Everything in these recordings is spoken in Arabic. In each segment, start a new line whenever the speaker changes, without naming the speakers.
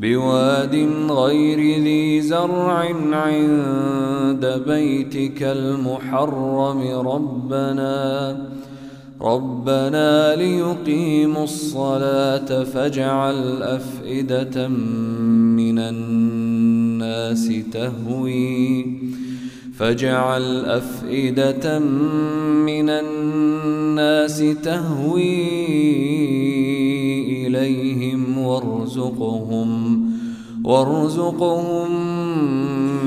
بواد غير ذي زرع عند بيتك المحرم ربنا ربنا ليقيموا الصلاة فاجعل أفئدة من الناس تهوي فاجعل أفئدة من الناس تهوي. إليهم وارزقهم وارزقهم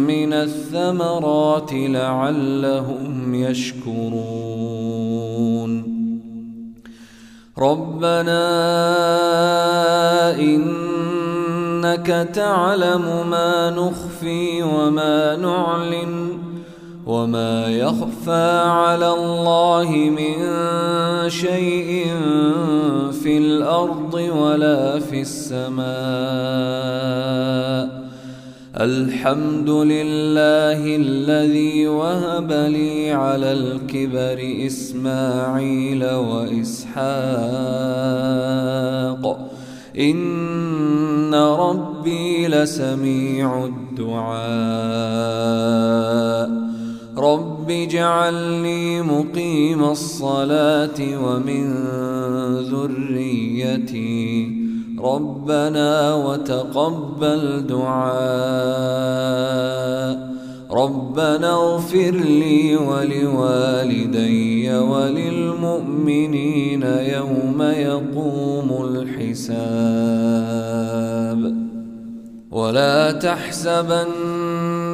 من الثمرات لعلهم يشكرون. ربنا إنك تعلم ما نخفي وما نعلن وما يخفى على الله من شيء في الأرض ولا في السماء. الحمد لله الذي وهب لي على الكبر إسماعيل وإسحاق. إن ربي لسميع الدعاء. رب اجعلني مقيم الصلاة ومن ذريتي ربنا وتقبل دعاء ربنا اغفر لي ولوالدي وللمؤمنين يوم يقوم الحساب ولا تحسبن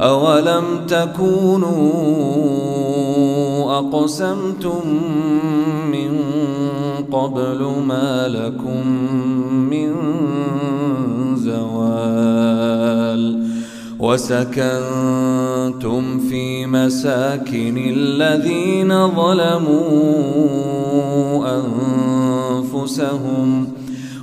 أولم تكونوا أقسمتم من قبل ما لكم من زوال وسكنتم في مساكن الذين ظلموا أنفسهم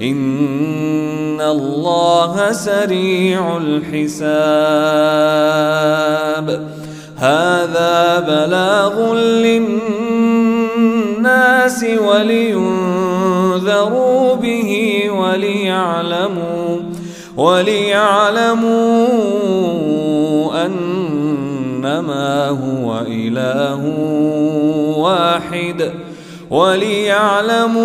إن الله سريع الحساب هذا بلاغ للناس ولينذروا به وليعلموا وليعلموا أنما هو إله واحد وليعلموا